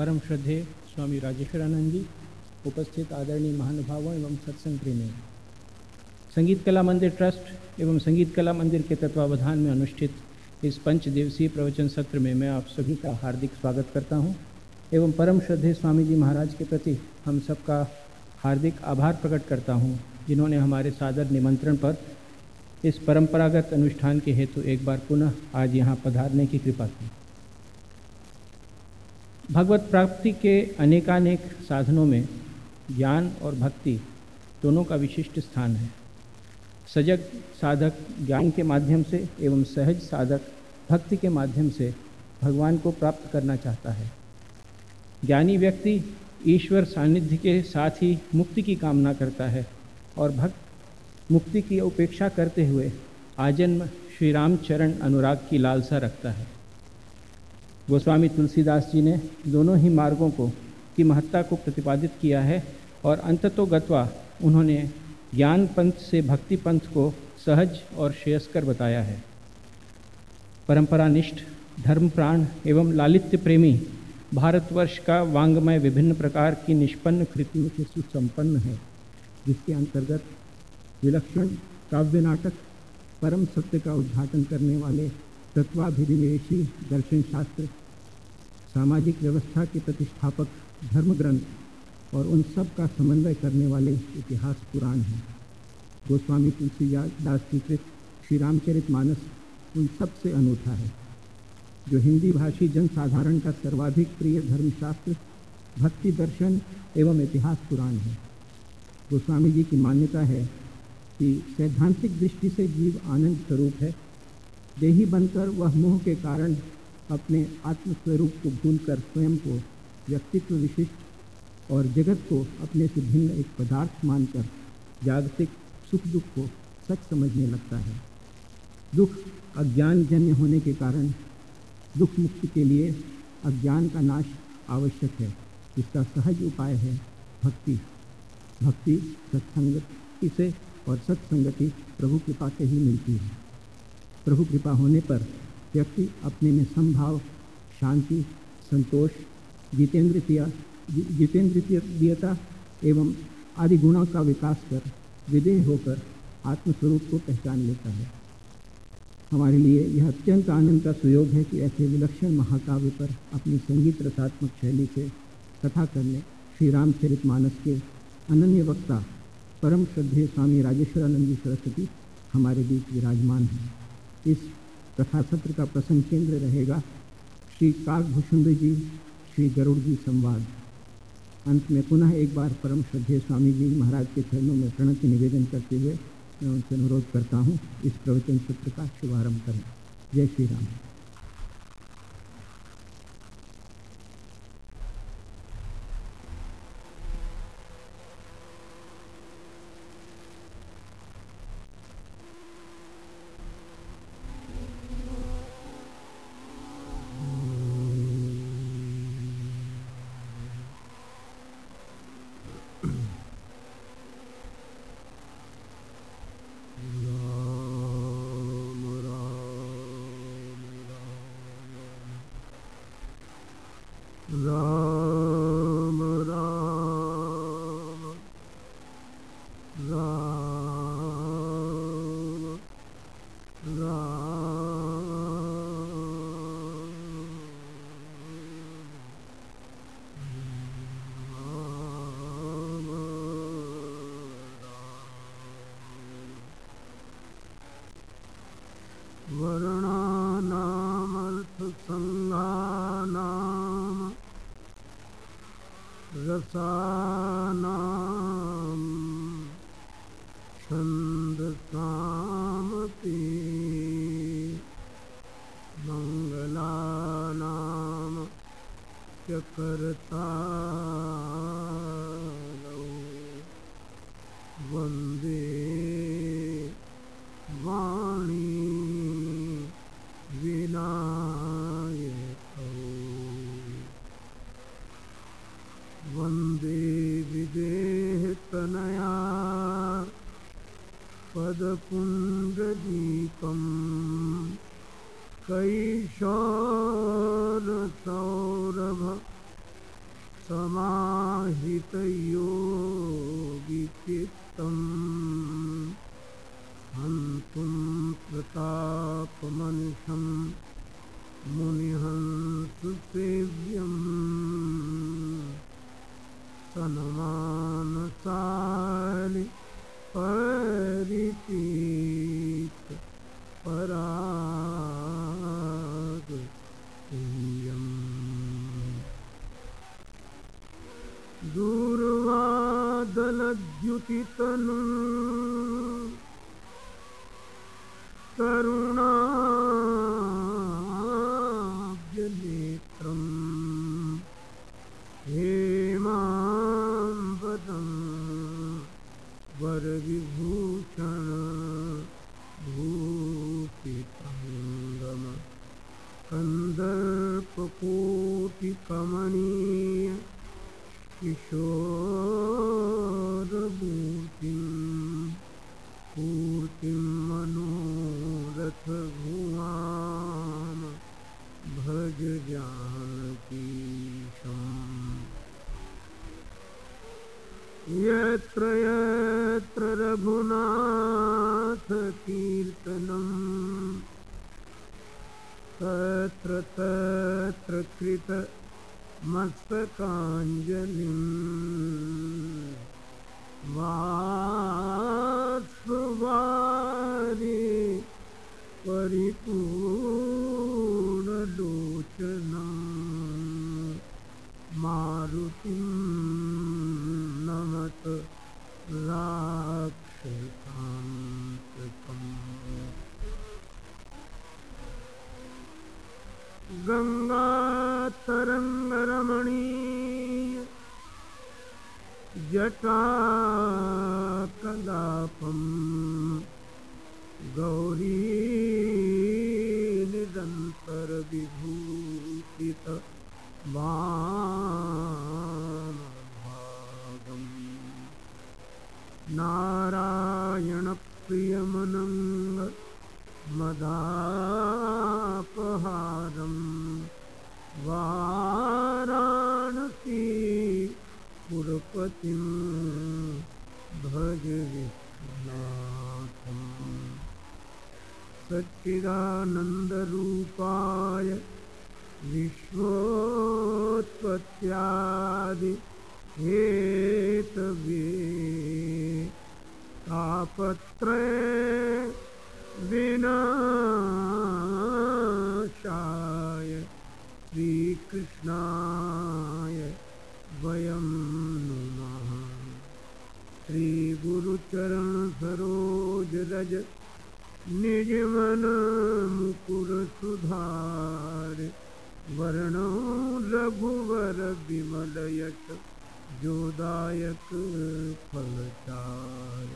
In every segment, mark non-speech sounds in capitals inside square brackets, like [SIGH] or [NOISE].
परम श्रद्धे स्वामी राजेश्वरानंद जी, उपस्थित आदरणीय महानुभावों एवं सत्संग प्रेमी। संगीत कला मंदिर ट्रस्ट एवं संगीत कला मंदिर के तत्वावधान में अनुष्ठित इस पंच दिवसीय प्रवचन सत्र में मैं आप सभी का हार्दिक स्वागत करता हूँ। एवं परम श्रद्धे स्वामी जी महाराज के प्रति हम सबका हार्दिक आभार प्रकट करता हूँ, जिन्होंने हमारे सादर निमंत्रण पर इस परंपरागत अनुष्ठान के हेतु एक बार पुनः आज यहाँ पधारने की कृपा की। भगवत प्राप्ति के अनेकानेक साधनों में ज्ञान और भक्ति दोनों का विशिष्ट स्थान है। सजग साधक ज्ञान के माध्यम से एवं सहज साधक भक्ति के माध्यम से भगवान को प्राप्त करना चाहता है। ज्ञानी व्यक्ति ईश्वर सानिध्य के साथ ही मुक्ति की कामना करता है और भक्त मुक्ति की उपेक्षा करते हुए आजन्म श्री रामचरण अनुराग की लालसा रखता है। गोस्वामी तुलसीदास जी ने दोनों ही मार्गों को की महत्ता को प्रतिपादित किया है और अंततो गत्वा उन्होंने ज्ञान पंथ से भक्ति पंथ को सहज और श्रेयस्कर बताया है। परंपरानिष्ठ धर्म प्राण एवं लालित्य प्रेमी भारतवर्ष का वांगमय विभिन्न प्रकार की निष्पन्न कृतियों से सुसंपन्न है, जिसके अंतर्गत विलक्षण काव्य नाटक, परम सत्य का उद्घाटन करने वाले तत्वाभिनिवेशी दर्शन शास्त्र सामाजिक व्यवस्था के प्रतिष्ठापक धर्म ग्रंथ और उन सब का समन्वय करने वाले इतिहास पुराण हैं। गोस्वामी तुलसीदास की कृत श्री रामचरित मानस उन सबसे अनूठा है, जो हिंदी भाषी जनसाधारण का सर्वाधिक प्रिय धर्मशास्त्र भक्ति दर्शन एवं इतिहास पुराण है। गोस्वामी जी की मान्यता है कि सैद्धांतिक दृष्टि से जीव आनंद स्वरूप है। देही बनकर वह मोह के कारण अपने आत्मस्वरूप को भूलकर स्वयं को व्यक्तित्व विशिष्ट और जगत को अपने से भिन्न एक पदार्थ मानकर जागतिक सुख दुख को सच समझने लगता है। दुख अज्ञान जन्य होने के कारण दुख मुक्ति के लिए अज्ञान का नाश आवश्यक है। इसका सहज उपाय है भक्ति। भक्ति सत्संगति से और सत्संगति प्रभु कृपा से ही मिलती है। प्रभु कृपा होने पर व्यक्ति अपने में संभाव, शांति, संतोष जितेंद्रिय जितेंद्रियता एवं आदि गुणों का विकास कर, विदेह होकर आत्मस्वरूप को पहचान लेता है। हमारे लिए यह अत्यंत आनंद का सुयोग है कि ऐसे विलक्षण महाकाव्य पर अपनी संगीत रसात्मक शैली से कथा करने श्री रामचरित मानस के अनन्य वक्ता परम श्रद्धेय स्वामी राजेश्वरानंद जी सरस्वती हमारे बीच विराजमान हैं। इस कथा सत्र का प्रसंग केंद्र रहेगा। श्री काकभूषुंद जी, श्री गरुड़ जी संवाद। अंत में पुनः एक बार परम श्रद्धेय स्वामी जी महाराज के चरणों में प्रणति निवेदन करते हुए मैं उनसे अनुरोध करता हूँ, इस प्रवचन सत्र का शुभारंभ करें। जय श्री राम। कन्दर्पकोटिकमनीय किशोरभूतिम् तापत्रय विनाशाय श्रीकृष्णाय वयं नुमः। श्रीगुरुचरणसरोजरज निजमन मुकुरसुधार वर्णो रघुवर विमलयत जोदायक फलचार।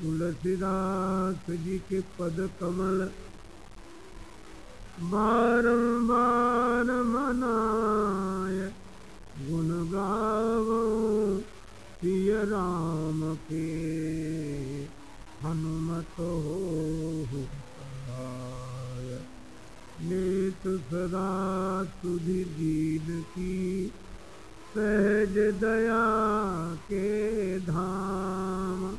तुलसीदास जी के पद कमल। बारंबार मनाय गुण गावो पिय राम के हनुमत हो लेत सदा सुधि दीन की, सहज दया के धाम।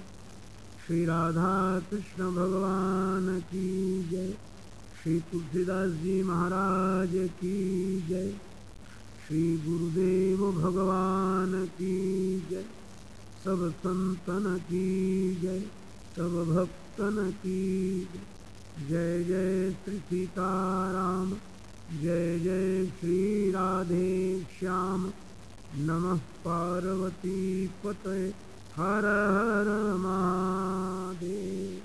श्री राधा कृष्ण भगवान की जय। श्री तुलसीदास जी महाराज की जय। श्री गुरुदेव भगवान की जय। सब संतन की जय, सब भक्तन की जय जय श्री सीताराम, जय जय श्री राधे श्याम। नमः पार्वती पतये। हर हर महादेव।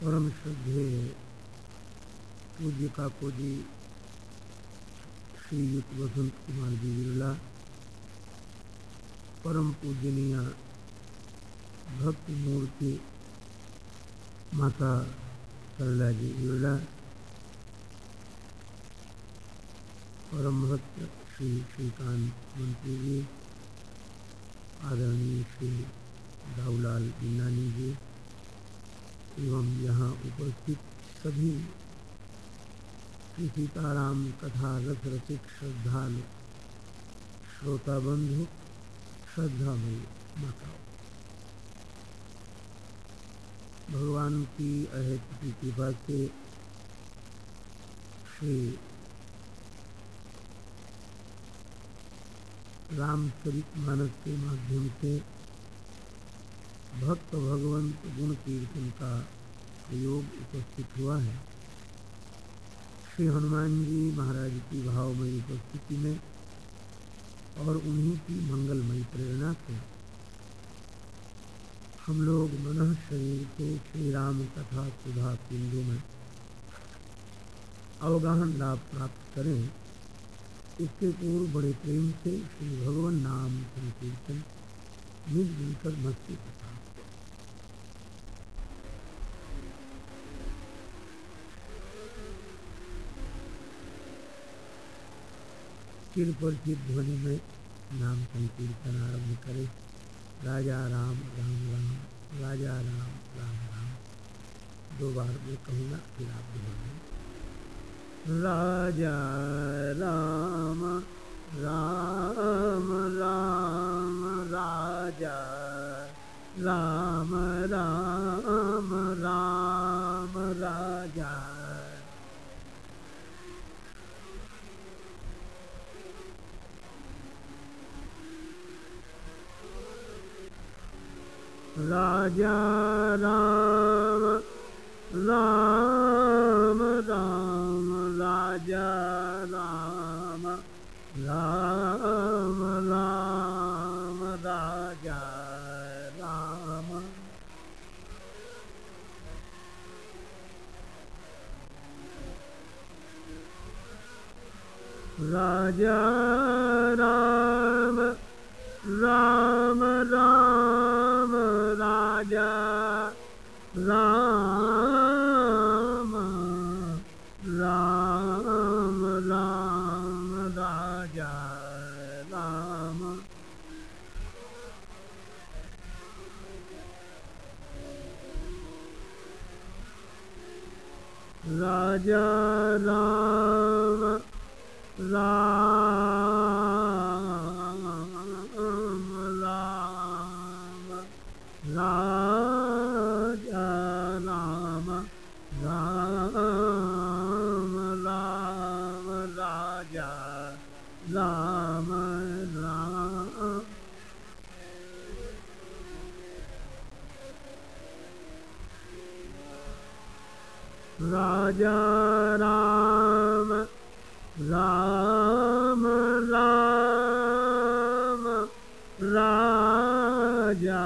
परम श्रद्धे पूज्य काकोजी श्रीयुक्त वसंत कुमार जी बिरला, परम पूजनीय भक्ति मूर्ति माता सरला जी बिरला परम भक्त श्री श्रीकांत मंत्री जी, आदरणीय श्री दाऊलाल बिन्नानी जी, एवं यहाँ उपस्थित सभी श्री सीताराम कथा रथ रसिक श्रद्धालु श्रोता बंधु श्रद्धामयी माताओं। भगवान की अहित की कृपा से श्री रामचरित मानस के माध्यम से भक्त भगवंत गुण कीर्तन का प्रयोग उपस्थित हुआ है। श्री हनुमान जी महाराज की भावमयी उपस्थिति में और उन्हीं की मंगलमयी प्रेरणा से हम लोग मन शरीर को श्री राम कथा सुधा सिंधु में अवगाहन लाभ प्राप्त करें। इसके पूर्व बड़े प्रेम से श्री भगवान नाम संकीर्तन मिलजुल कर मस्ती कथा सिर पर सिर ध्वनि में नाम संकीर्तन आरंभ करें। राजा राम राम राम, राजा राम राम राम। दो बार मैं कहूँगा, फिर आप दोबारा। राजा राम राम राम राजा राम राम राम राजा। राजा राम राम राम राजा राम राम राम राजा राम राजा राम राम राम राजा राम राजा राम राम राम राजा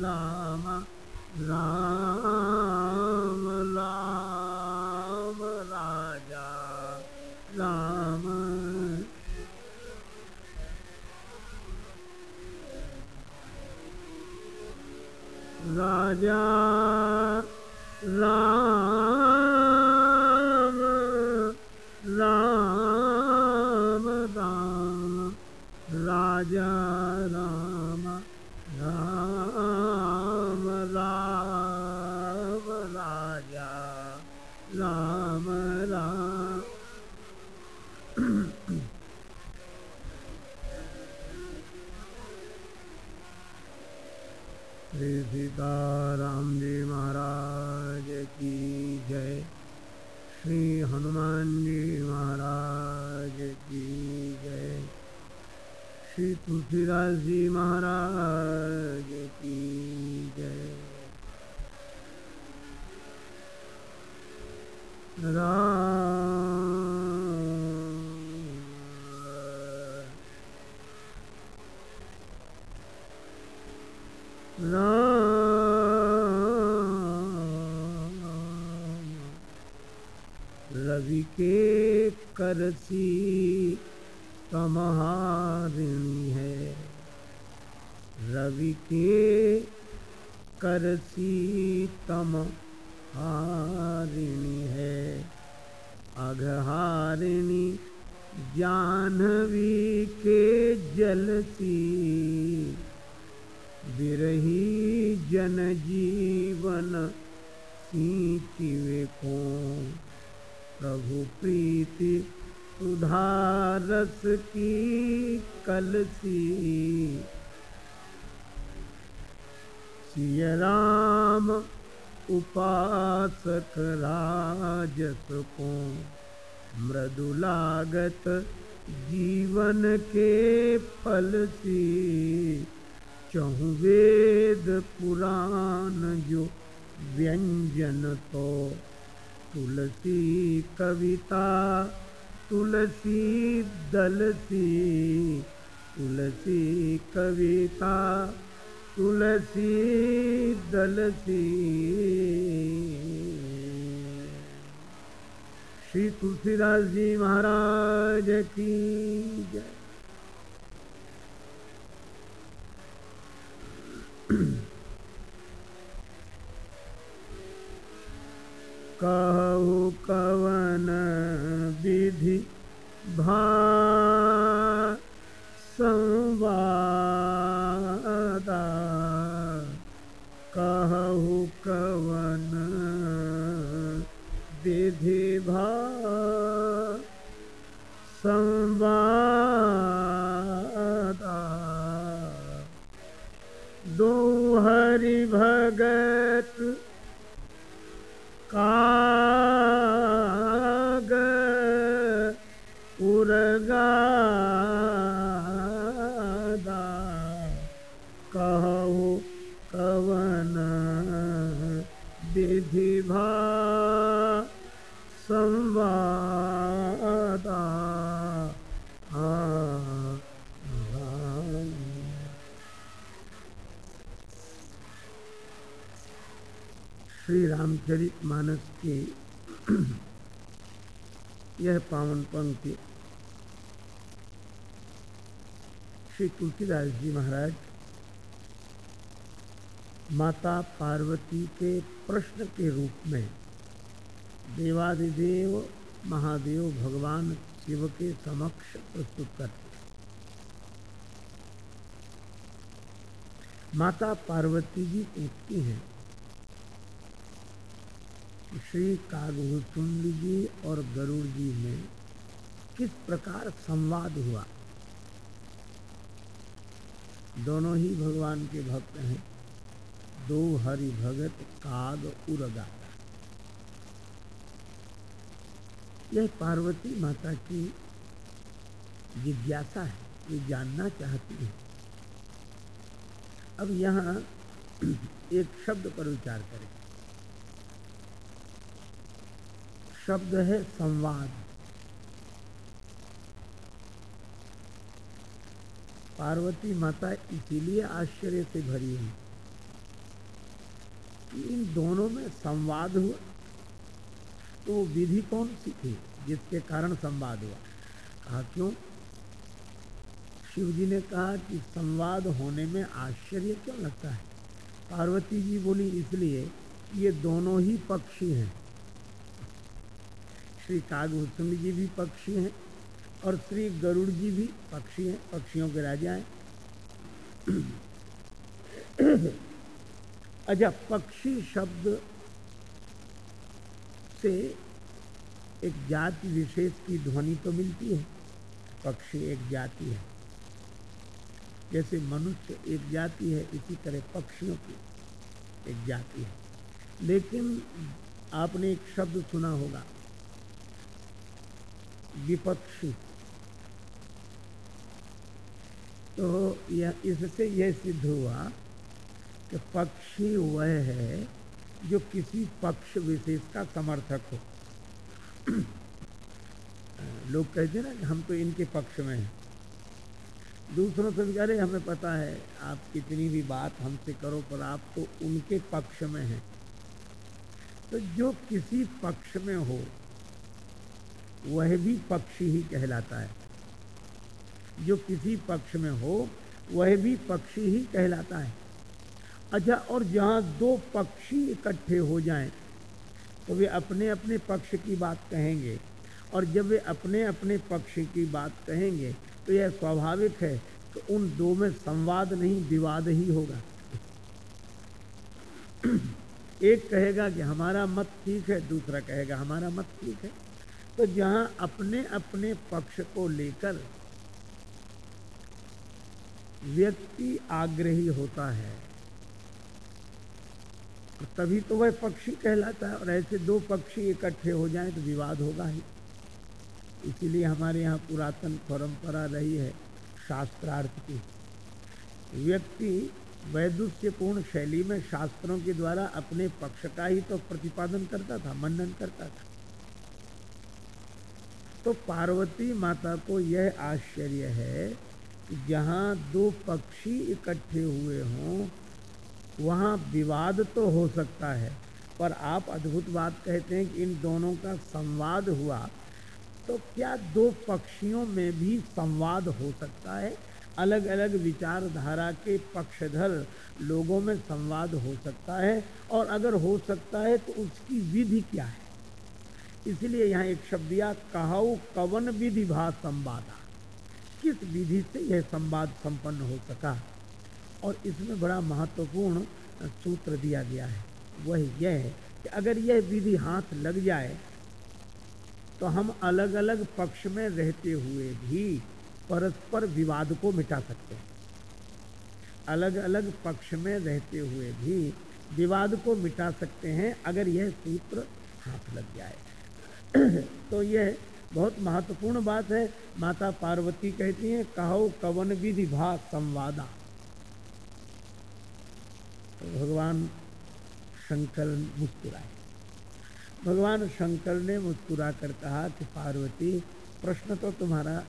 राम राम राम राजा राम। राजा கரசி राम उपासक राजस को मृदुलागत जीवन के फल सी चहु वेद पुराण जो व्यंजन तो। तुलसी कविता, तुलसी दलसी, तुलसी कविता तुलसी दलसी। श्री तुलसीदास जी महाराज की जय। कहु कवन विधि भा संवादा कहु कवन विधि भा संवादा। दो हरि भगत काग रामचरित मानस की [CLEARS THROAT] यह पावन पंक्ति श्री तुलसीदास जी महाराज माता पार्वती के प्रश्न के रूप में देवादिदेव महादेव भगवान शिव के समक्ष प्रस्तुत करते माता पार्वती जी पूछती हैं श्री कागभूषुंड जी और गरुड़ जी में किस प्रकार संवाद हुआ? दोनों ही भगवान के भक्त हैं। दो हरि भगत, काग उरगा यह पार्वती माता की जिज्ञासा है, ये जानना चाहती है। अब यहाँ एक शब्द पर विचार करें। शब्द है संवाद। पार्वती माता इसीलिए आश्चर्य से भरी है कि इन दोनों में संवाद हुआ। तो विधि कौन सी थी जिसके कारण संवाद हुआ? कहा क्यों? शिव जी ने कहा कि संवाद होने में आश्चर्य क्यों लगता है? पार्वती जी बोली, इसलिए ये दोनों ही पक्षी हैं। श्री कागभूषण जी भी पक्षी हैं और श्री गरुड़ जी भी पक्षी हैं, पक्षियों के राजा हैं। [CLEARS THROAT] अच्छा पक्षी शब्द से एक जाति विशेष की ध्वनि तो मिलती है, पक्षी एक जाति है। जैसे मनुष्य एक जाति है, इसी तरह पक्षियों की एक जाति है। लेकिन आपने एक शब्द सुना होगा विपक्षी। तो यह इससे यह सिद्ध हुआ कि पक्षी वह है जो किसी पक्ष विशेष का समर्थक हो। [CLEARS THROAT] लोग कहते ना, हम तो इनके पक्ष में हैं। दूसरों से अरे हमें पता है, आप कितनी भी बात हमसे करो, पर आप तो उनके पक्ष में हैं। तो जो किसी पक्ष में हो वह भी पक्षी ही कहलाता है। जो किसी पक्ष में हो, वह भी पक्षी ही कहलाता है। अच्छा और जहाँ दो पक्षी इकट्ठे हो जाएँ तो वे अपने अपने पक्ष की बात कहेंगे। और जब वे अपने अपने पक्ष की बात कहेंगे तो यह स्वाभाविक है कि उन दो में संवाद नहीं, विवाद ही होगा। [CLEARS THROAT] एक कहेगा कि हमारा मत ठीक है, दूसरा कहेगा हमारा मत ठीक है। तो जहाँ अपने अपने पक्ष को लेकर व्यक्ति आग्रही होता है तो तभी तो वह पक्षी कहलाता है। और ऐसे दो पक्षी इकट्ठे हो जाएँ तो विवाद होगा ही। इसीलिए हमारे यहाँ पुरातन परंपरा रही है शास्त्रार्थ की व्यक्ति वैदुष्यपूर्ण शैली में शास्त्रों के द्वारा अपने पक्ष का ही तो प्रतिपादन करता था, मनन करता था। तो पार्वती माता को यह आश्चर्य है कि जहाँ दो पक्षी इकट्ठे हुए हों, वहाँ विवाद तो हो सकता है। पर आप अद्भुत बात कहते हैं कि इन दोनों का संवाद हुआ तो क्या दो पक्षियों में भी संवाद हो सकता है? अलग अलग विचारधारा के पक्षधर लोगों में संवाद हो सकता है, और अगर हो सकता है तो उसकी विधि क्या है? इसलिए यहाँ एक शब्द दिया कहो कवन विधि भा संवादा। किस विधि से यह संवाद संपन्न हो सका? और इसमें बड़ा महत्वपूर्ण सूत्र दिया गया है। वह यह है कि अगर यह विधि हाथ लग जाए तो हम अलग अलग पक्ष में रहते हुए भी परस्पर विवाद को मिटा सकते हैं। अलग अलग पक्ष में रहते हुए भी विवाद को मिटा सकते हैं, अगर यह सूत्र हाथ लग जाए। तो यह बहुत महत्वपूर्ण बात है। माता पार्वती कहती हैं, कहो कवन विधि भा संवादा। तो भगवान शंकर मुस्कुराए। भगवान शंकर ने मुस्कुरा कर कहा कि पार्वती, प्रश्न तो तुम्हारा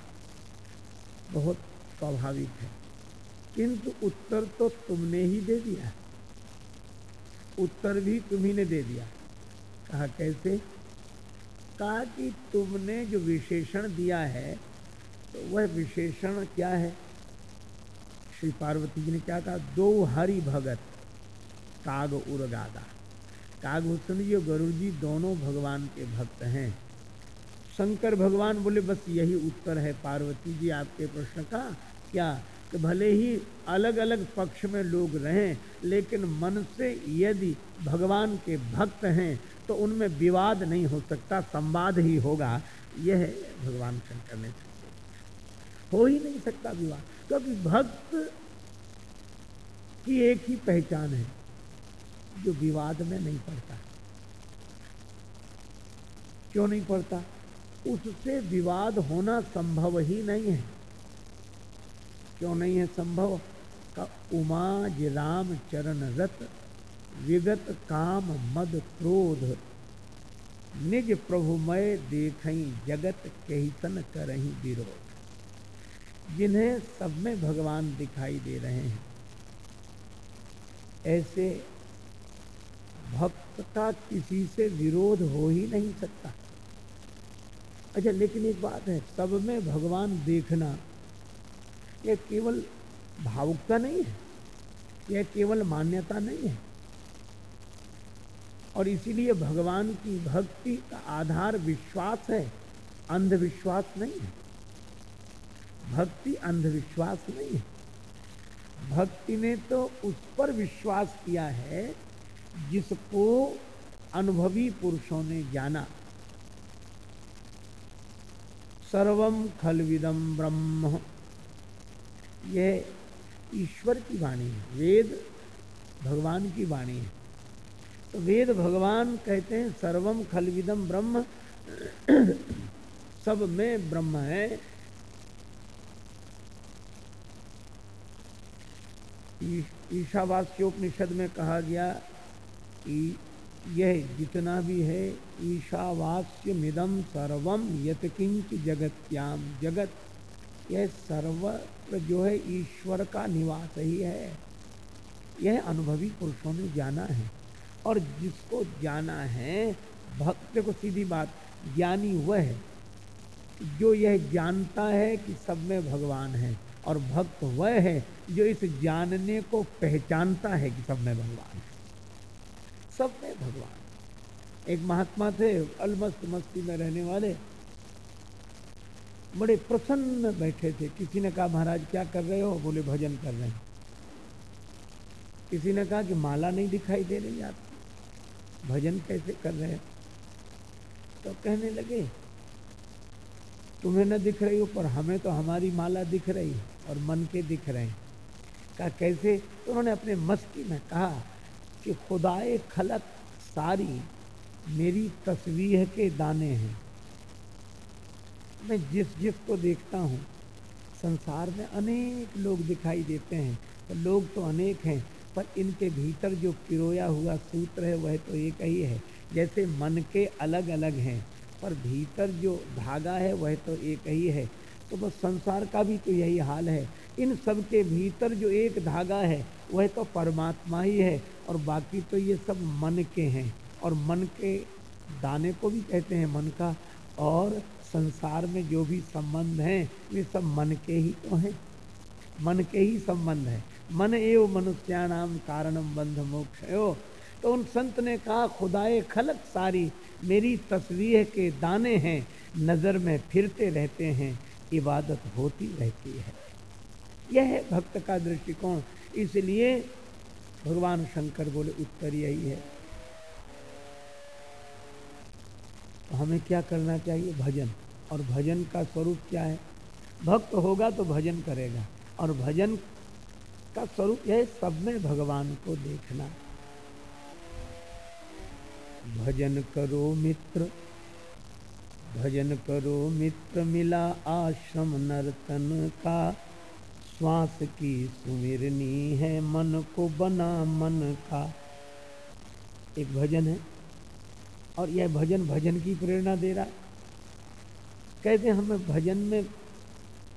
बहुत स्वाभाविक है, किंतु उत्तर तो तुमने ही दे दिया। उत्तर भी तुम्ही ने दे दिया। कहा कैसे? कहा कि तुमने जो विशेषण दिया है तो वह विशेषण क्या है? श्री पार्वती जी ने क्या कहा? दो हरि भगत, काग उर्गादा काग हुसन जी और गरुड़ जी दोनों भगवान के भक्त हैं। शंकर भगवान बोले, बस यही उत्तर है पार्वती जी आपके प्रश्न का। क्या? कि भले ही अलग अलग पक्ष में लोग रहें, लेकिन मन से यदि भगवान के भक्त हैं तो उनमें विवाद नहीं हो सकता, संवाद ही होगा। यह भगवान शंकर ने हो ही नहीं सकता विवाद, क्योंकि भक्त की एक ही पहचान है, जो विवाद में नहीं पड़ता। क्यों नहीं पड़ता? उससे विवाद होना संभव ही नहीं है। क्यों नहीं है संभव? का उमा राम चरण रत विगत काम मद क्रोध। निज प्रभुमय देख जगत कहीतन करही विरोध। जिन्हें सब में भगवान दिखाई दे रहे हैं। ऐसे भक्त का किसी से विरोध हो ही नहीं सकता। अच्छा लेकिन एक बात है, सब में भगवान देखना यह केवल भावुकता नहीं है, यह केवल मान्यता नहीं है। और इसीलिए भगवान की भक्ति का आधार विश्वास है, अंधविश्वास नहीं है। भक्ति अंधविश्वास नहीं है। भक्ति ने तो उस पर विश्वास किया है जिसको अनुभवी पुरुषों ने जाना। सर्वम खलविदम ब्रह्म। यह ईश्वर की वाणी है, वेद भगवान की वाणी है। तो वेद भगवान कहते हैं, सर्वम खलविदम ब्रह्म। सब में ब्रह्म है। ईशावास्योपनिषद में कहा गया कि यह जितना भी है ईशावास्य मिदम सर्वम यतकिंच जगत्याम जगत, यह सर्वत्र जो है, ईश्वर का निवास ही है। यह अनुभवी पुरुषों ने जाना है। और जिसको जाना है, भक्त को सीधी बात, ज्ञानी वह है, जो यह जानता है कि सब में भगवान है, और भक्त वह है, जो इस जानने को पहचानता है कि सब में भगवान है। सब में भगवान। एक महात्मा थे, अलमस्त मस्ती में रहने वाले। बड़े प्रसन्न बैठे थे। किसी ने कहा, महाराज, क्या कर रहे हो? बोले, भजन कर रहे हैं। किसी ने कहा कि माला नहीं दिखाई दे रही आपकी। भजन कैसे कर रहे हैं? तो कहने लगे, तुम्हें न दिख रही हो, पर हमें तो हमारी माला दिख रही है और मन के दिख रहे हैं। कहा, कैसे? तो उन्होंने अपने मस्ती में कहा कि, खुदाए खलक सारी, मेरी तस्वीर के दाने हैं। मैं जिस जिस को देखता हूँ, संसार में अनेक लोग दिखाई देते हैं तो लोग तो अनेक हैं पर इनके भीतर जो पिरोया हुआ सूत्र है, वह तो एक ही है। जैसे मन के अलग अलग हैं, पर भीतर जो धागा है, वह तो एक ही है। तो बस संसार का भी तो यही हाल है। इन सब के भीतर जो एक धागा है, वह तो परमात्मा ही है, और बाकी तो ये सब मन के हैं। और मन के दाने को भी कहते हैं मन का, और संसार में जो भी संबंध हैं वे सब मन के ही तो हैं। मन के ही संबंध है। मन एव मनुष्याणाम कारणम बंध मोक्ष तो उन संत ने कहा, खुदाए खलक सारी, मेरी तस्वीर के दाने हैं, नज़र में फिरते रहते हैं, इबादत होती रहती है। यह है भक्त का दृष्टिकोण। इसलिए भगवान शंकर बोले, उत्तर यही है। तो हमें क्या करना चाहिए? भजन। और भजन का स्वरूप क्या है? भक्त होगा तो भजन करेगा। और भजन का स्वरूप यह सब में भगवान को देखना। भजन करो मित्र, भजन करो मित्र, मिला आश्रम नर्तन का। श्वास की सुमिरनी है मन को, बना मन का। एक भजन है, और यह भजन भजन की प्रेरणा दे रहा है। कहते हमें भजन में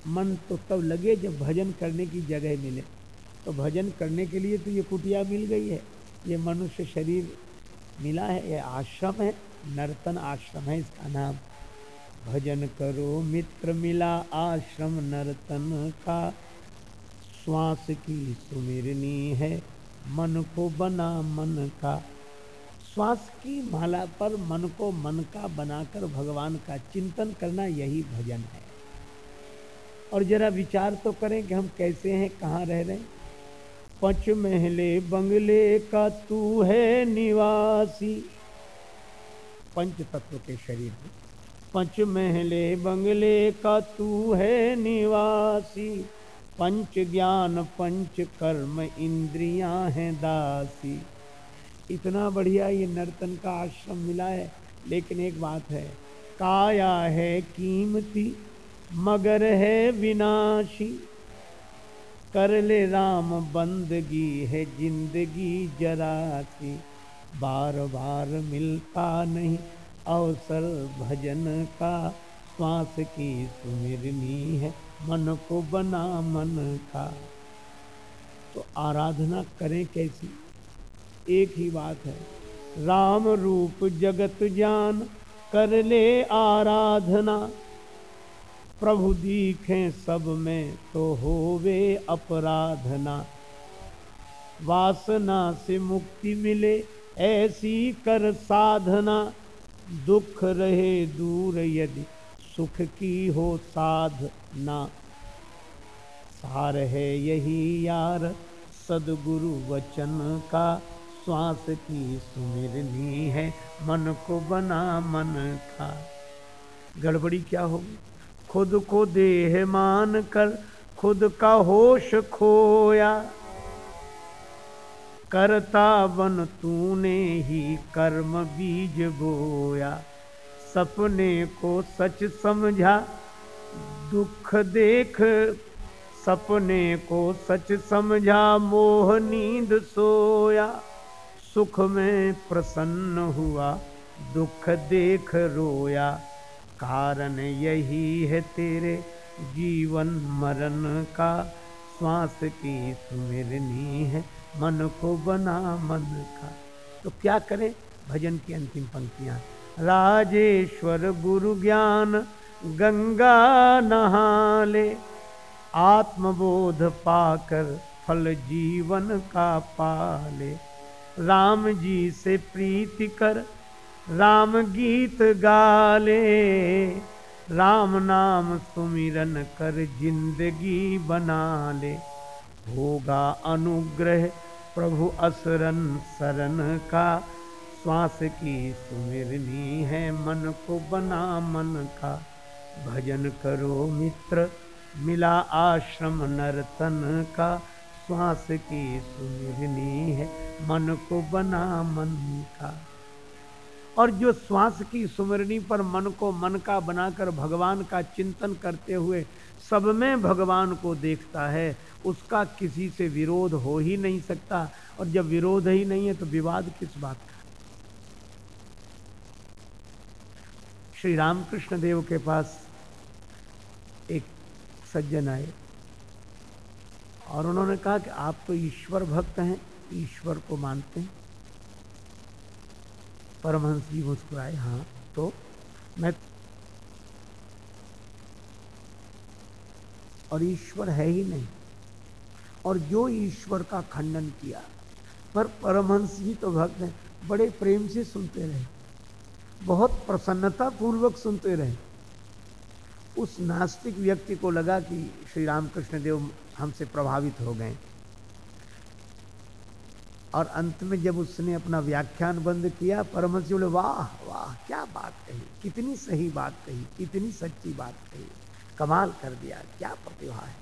मन तो तब लगे जब भजन करने की जगह मिले। तो भजन करने के लिए तो ये कुटिया मिल गई है। ये मनुष्य शरीर मिला है, ये आश्रम है, नर्तन आश्रम है इसका नाम। भजन करो, मित्र मिला आश्रम नर्तन का। श्वास की सुमिरनी है, मन को बना मन का। श्वास की माला पर मन को मन का बनाकर भगवान का चिंतन करना यही भजन है। और जरा विचार तो करें कि हम कैसे हैं, कहाँ रह रहे हैं। पंच महले बंगले का तू है निवासी। पंच तत्व के शरीर में। पंच महले बंगले का तू है निवासी। पंच ज्ञान, पंच कर्म इंद्रियाँ हैं दासी। इतना बढ़िया ये नर्तन का आश्रम मिला है, लेकिन एक बात है, काया है कीमती, मगर है विनाशी। कर ले राम बंदगी है ज़िंदगी जरा सी। बार बार मिलता नहीं अवसर भजन का। श्वास की सुमिरनी है मन को बना मन का। तो आराधना करें कैसी? एक ही बात है, राम रूप जगत जान, कर ले आराधना। प्रभु दीखे सब में तो होवे अपराधना। वासना से मुक्ति मिले ऐसी कर साधना। दुख रहे दूर यदि सुख की हो साधना। सार है यही यार सदगुरु वचन का। श्वास की सुमिरनी है मन को बना मन का। गड़बड़ी क्या होगी? खुद को देह मान कर खुद का होश खोया। करता बन तूने ही कर्म बीज बोया। सपने को सच समझा, दुख देख सपने को सच समझा, मोह नींद सोया। सुख में प्रसन्न हुआ, दुख देख रोया। कारण यही है तेरे जीवन मरण का। श्वास की सुमिरनी है मन को बना मन का। तो क्या करें? भजन की अंतिम पंक्तियाँ। राजेश्वर गुरु ज्ञान, गंगा नहाले। आत्मबोध पाकर फल जीवन का पाले। राम जी से प्रीति कर राम गीत गाले, राम नाम सुमिरन कर ज़िंदगी बना ले होगा अनुग्रह प्रभु असरन सरन का, श्वास की सुमिरनी है मन को बना मन का। भजन करो मित्र, मिला आश्रम नर्तन का, श्वास की सुमिरनी है मन को बना मन का। और जो श्वास की सुमिरनी पर मन को मन का बनाकर भगवान का चिंतन करते हुए सब में भगवान को देखता है, उसका किसी से विरोध हो ही नहीं सकता। और जब विरोध ही नहीं है तो विवाद किस बात का? श्री रामकृष्ण देव के पास एक सज्जन आए और उन्होंने कहा कि आप तो ईश्वर भक्त हैं, ईश्वर को मानते हैं। परमहंस जी मुस्कुराए हाँ तो मैं और ईश्वर है ही नहीं। और जो ईश्वर का खंडन किया, पर परमहंस जी तो भक्त हैं, बड़े प्रेम से सुनते रहे, बहुत प्रसन्नता पूर्वक सुनते रहे। उस नास्तिक व्यक्ति को लगा कि श्री रामकृष्ण देव हमसे प्रभावित हो गए। और अंत में जब उसने अपना व्याख्यान बंद किया परमहंस बोले, वाह वाह, क्या बात कही, कितनी सही बात कही, कितनी सच्ची बात कही, कमाल कर दिया, क्या प्रतिभा है।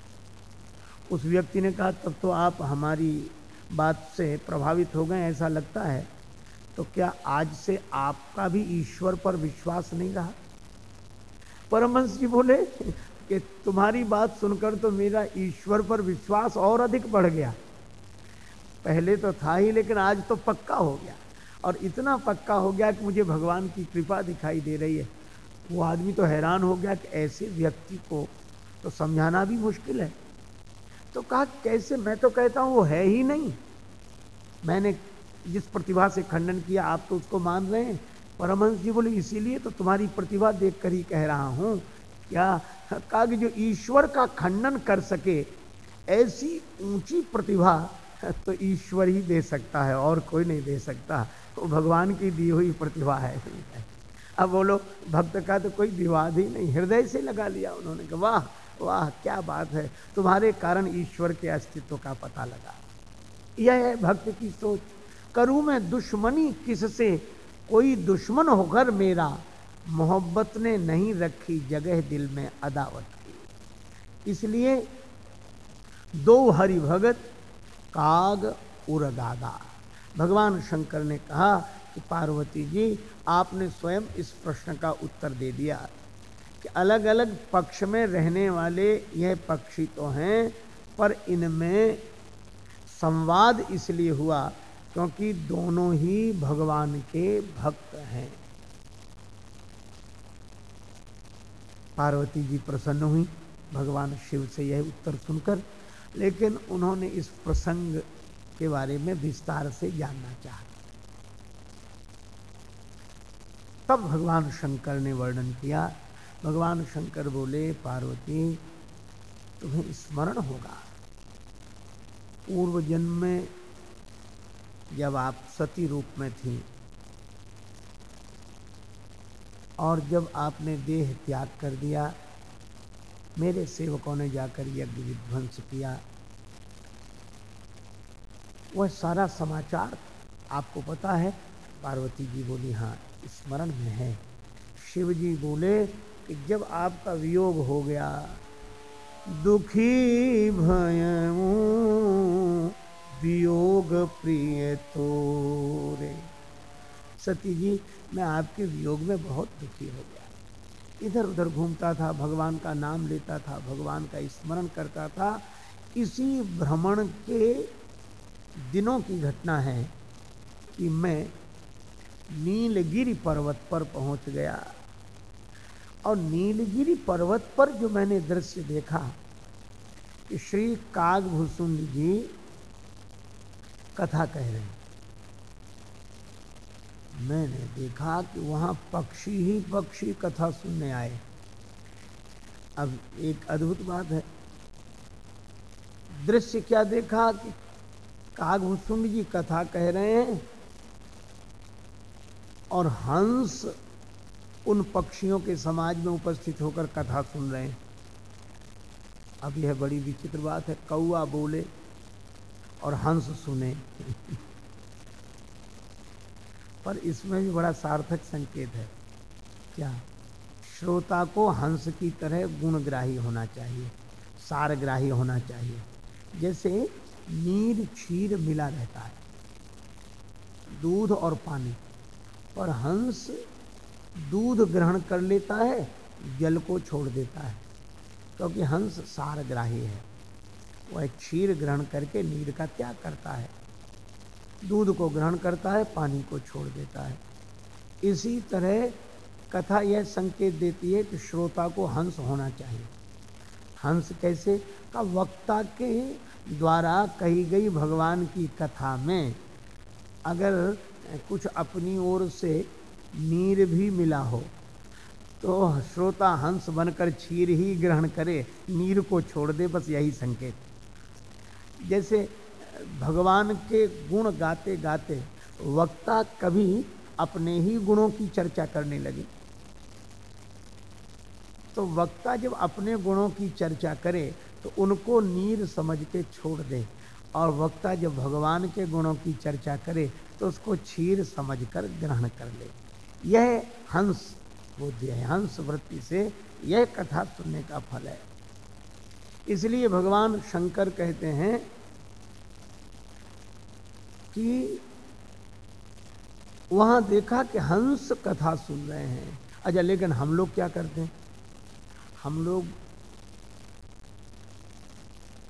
उस व्यक्ति ने कहा, तब तो आप हमारी बात से प्रभावित हो गए, ऐसा लगता है। तो क्या आज से आपका भी ईश्वर पर विश्वास नहीं रहा? परमहंस जी बोले, कि तुम्हारी बात सुनकर तो मेरा ईश्वर पर विश्वास और अधिक बढ़ गया। पहले तो था ही, लेकिन आज तो पक्का हो गया। और इतना पक्का हो गया कि मुझे भगवान की कृपा दिखाई दे रही है। वो आदमी तो हैरान हो गया कि ऐसे व्यक्ति को तो समझाना भी मुश्किल है। तो कहा, कैसे? मैं तो कहता हूँ, वो है ही नहीं। मैंने जिस प्रतिभा से खंडन किया, आप तो उसको मान रहे हैं। परमहंस जी बोले, इसीलिए तो तुम्हारी प्रतिभा देख कर ही कह रहा हूँ, क्या कहा कि जो ईश्वर का खंडन कर सके? ऐसी ऊँची प्रतिभा तो ईश्वर ही दे सकता है, और कोई नहीं दे सकता। वो भगवान की दी हुई प्रतिभा है। अब बोलो भक्त का तो कोई विवाद ही नहीं, हृदय से लगा लिया उन्होंने कहा वाह वाह, क्या बात है। तुम्हारे कारण ईश्वर के अस्तित्व का पता लगा। यह है भक्त की सोच। करूँ मैं दुश्मनी किससे? कोई दुश्मन होकर मेरा। मोहब्बत ने नहीं रखी जगह दिल में अदावत की। इसलिए दो हरि भगत काग उरगागा भगवान शंकर ने कहा कि पार्वती जी, आपने स्वयं इस प्रश्न का उत्तर दे दिया कि अलग अलग पक्ष में रहने वाले यह पक्षी तो हैं, पर इनमें संवाद इसलिए हुआ क्योंकि दोनों ही भगवान के भक्त हैं। पार्वती जी प्रसन्न हुई। भगवान शिव से यह उत्तर सुनकर लेकिन उन्होंने इस प्रसंग के बारे में विस्तार से जानना चाहा। तब भगवान शंकर ने वर्णन किया। भगवान शंकर बोले, पार्वती, तुम्हें स्मरण होगा। पूर्व जन्म में जब आप सती रूप में थी और जब आपने देह त्याग कर दिया मेरे सेवकों ने जाकर यज्ञ विध्वंस किया। वह सारा समाचार आपको पता है। पार्वती जी बोली हाँ स्मरण में है। शिव जी बोले कि जब आपका वियोग हो गया, दुखी भय वियोग प्रिय तोरे। सती जी, मैं आपके वियोग में बहुत दुखी हो गया। इधर उधर घूमता था, भगवान का नाम लेता था, भगवान का स्मरण करता था। इसी भ्रमण के दिनों की घटना है कि मैं नीलगिरी पर्वत पर पहुँच गया। और नीलगिरी पर्वत पर जो मैंने दृश्य देखा, कि श्री कागभूषुंड जी कथा कह रहे हैं। मैंने देखा कि वहाँ पक्षी ही पक्षी कथा सुनने आए। अब एक अद्भुत बात है। दृश्य क्या देखा कि कागभूषुंड जी कथा कह रहे हैं और हंस उन पक्षियों के समाज में उपस्थित होकर कथा सुन रहे हैं। अब यह बड़ी विचित्र बात है। कौआ बोले और हंस सुने। [LAUGHS] पर इसमें भी बड़ा सार्थक संकेत है। क्या? श्रोता को हंस की तरह गुणग्राही होना चाहिए, सारग्राही होना चाहिए। जैसे नीर क्षीर मिला रहता है, दूध और पानी, पर हंस दूध ग्रहण कर लेता है, जल को छोड़ देता है, क्योंकि हंस सारग्राही है। वह क्षीर ग्रहण करके नीर का त्याग करता है। दूध को ग्रहण करता है, पानी को छोड़ देता है। इसी तरह कथा यह संकेत देती है कि श्रोता को हंस होना चाहिए। हंस कैसे? का वक्ता के द्वारा कही गई भगवान की कथा में अगर कुछ अपनी ओर से नीर भी मिला हो तो श्रोता हंस बनकर क्षीर ही ग्रहण करे, नीर को छोड़ दे, बस यही संकेत। जैसे भगवान के गुण गाते गाते वक्ता कभी अपने ही गुणों की चर्चा करने लगे। तो वक्ता जब अपने गुणों की चर्चा करे तो उनको नीर समझ के छोड़ दे और वक्ता जब भगवान के गुणों की चर्चा करे तो उसको क्षीर समझकर ग्रहण कर ले। यह हंस बुद्धि है हंस वृत्ति से यह कथा सुनने का फल है। इसलिए भगवान शंकर कहते हैं कि वहाँ देखा कि हंस कथा सुन रहे हैं। अच्छा लेकिन हम लोग क्या करते हैं? हम लोग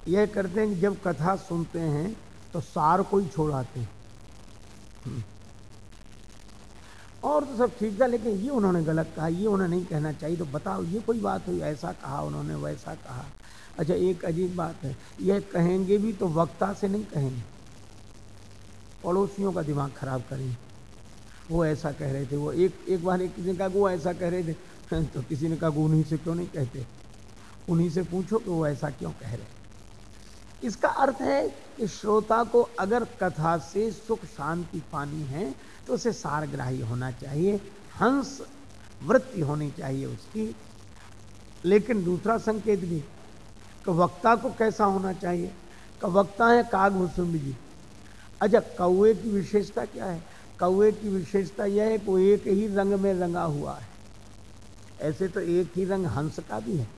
यह करते हैं कि जब कथा सुनते हैं तो सार को ही छोड़ाते हैं। हम्म। और तो सब ठीक था, लेकिन ये उन्होंने गलत कहा, ये उन्हें नहीं कहना चाहिए तो बताओ, ये कोई बात हुई? ऐसा कहा उन्होंने, वैसा कहा। अच्छा एक अजीब बात है, यह कहेंगे भी तो वक्ता से नहीं कहेंगे। पड़ोसियों का दिमाग खराब करें। वो ऐसा कह रहे थे, वो एक एक बार एक किसी ने कहा वो ऐसा कह रहे थे। [LAUGHS] तो किसी ने कहा उन्हीं से क्यों नहीं कहते? उन्हीं से पूछो कि वो ऐसा क्यों कह रहे इसका अर्थ है कि श्रोता को अगर कथा से सुख, शांति पानी है तो उसे सारग्राही होना चाहिए, हंस वृत्ति होनी चाहिए उसकी। लेकिन दूसरा संकेत भी कि वक्ता को कैसा होना चाहिए? कि वक्ता है कागभूषुंड जी। अच्छा कौए की विशेषता क्या है? कौए की विशेषता यह है कि एक ही रंग में रंगा हुआ है। ऐसे तो एक ही रंग हंस का भी है।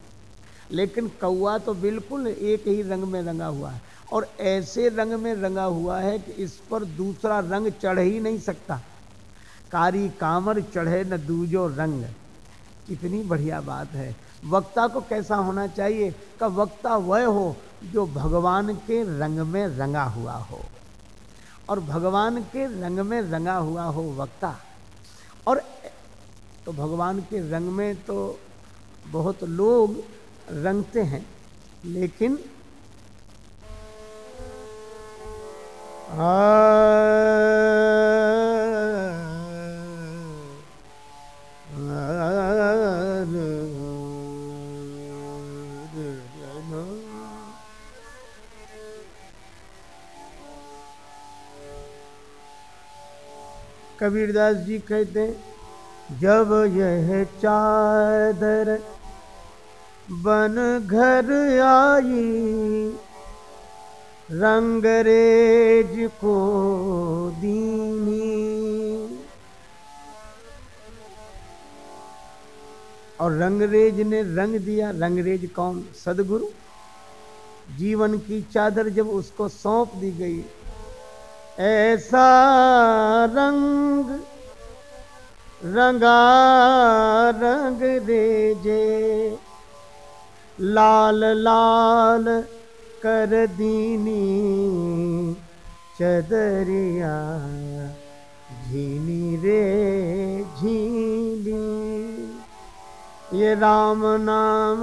लेकिन कौआ तो बिल्कुल एक ही रंग में रंगा हुआ है। और ऐसे रंग में रंगा हुआ है कि इस पर दूसरा रंग चढ़ ही नहीं सकता। कारी कामर चढ़े न दूजो रंग। कितनी बढ़िया बात है। वक्ता को कैसा होना चाहिए? का वक्ता वह हो जो भगवान के रंग में रंगा हुआ हो। और भगवान के रंग में रंगा हुआ हो वक्ता और तो भगवान के रंग में तो बहुत लोग रंगते हैं लेकिन कबीरदास जी कहते हैं, जब यह चादर बन घर आई, रंगरेज को दीनी। और रंगरेज ने रंग दिया, रंगरेज कौन? सदगुरु। जीवन की चादर जब उसको सौंप दी गई ऐसा रंग, रंगा रंग जे लाल लाल कर दीनी चदरिया, झीनी रे झीनी। ये राम नाम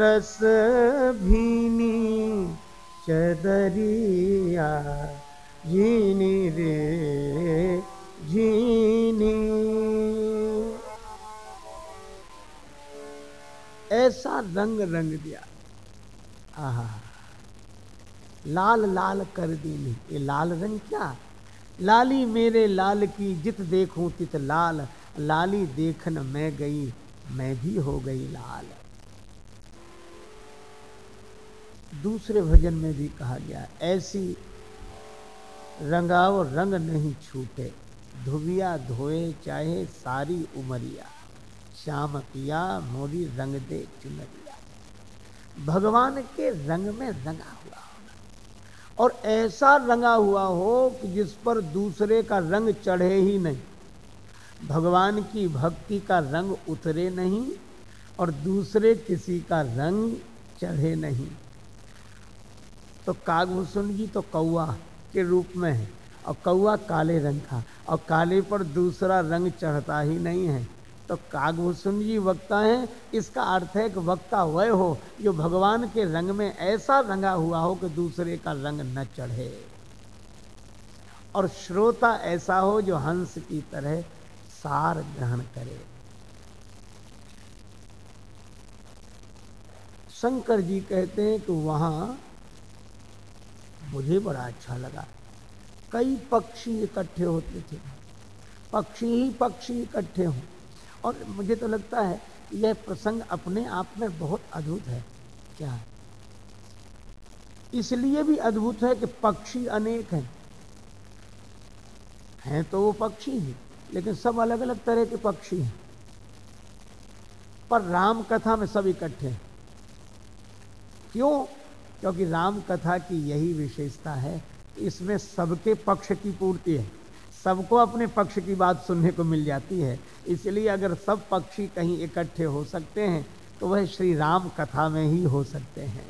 रस भीनी चदरिया। झीनी रे झीनी ऐसा रंग रंग दिया। आहा। लाल लाल कर दी नहीं, ये लाल रंग क्या? लाली मेरे लाल की जित देखूँ तित लाल, लाली देखन मैं गई, मैं भी हो गई लाल। दूसरे भजन में भी कहा गया, ऐसी रंगाव रंग नहीं छूटे। धुबिया धोए चाहे सारी उमरिया। श्याम पिया मोरी रंग दे चुनरिया। भगवान के रंग में रंगा हुआ हो और ऐसा रंगा हुआ हो कि जिस पर दूसरे का रंग चढ़े ही नहीं। भगवान की भक्ति का रंग उतरे नहीं और दूसरे किसी का रंग चढ़े नहीं। तो कागभूषण जी तो कौआ के रूप में है। और कौआ काले रंग का और काले पर दूसरा रंग चढ़ता ही नहीं है। तो कागभूषण जी वक्ता हैं। इसका अर्थ है कि वक्ता वह हो जो भगवान के रंग में ऐसा रंगा हुआ हो कि दूसरे का रंग न चढ़े। और श्रोता ऐसा हो जो हंस की तरह सार ग्रहण करे। शंकर जी कहते हैं कि वहाँ मुझे बड़ा अच्छा लगा। कई पक्षी इकट्ठे होते थे। पक्षी ही पक्षी इकट्ठे हों। और मुझे तो लगता है यह प्रसंग अपने आप में बहुत अद्भुत है। क्या? इसलिए भी अद्भुत है कि पक्षी अनेक हैं। हैं तो वो पक्षी ही, लेकिन सब अलग अलग तरह के पक्षी हैं। पर राम कथा में सब इकट्ठे हैं। क्यों? क्योंकि राम कथा की यही विशेषता है, इसमें सबके पक्ष की पूर्ति है। सबको अपने पक्ष की बात सुनने को मिल जाती है। इसलिए अगर सब पक्षी कहीं इकट्ठे हो सकते हैं तो वह श्री राम कथा में ही हो सकते हैं।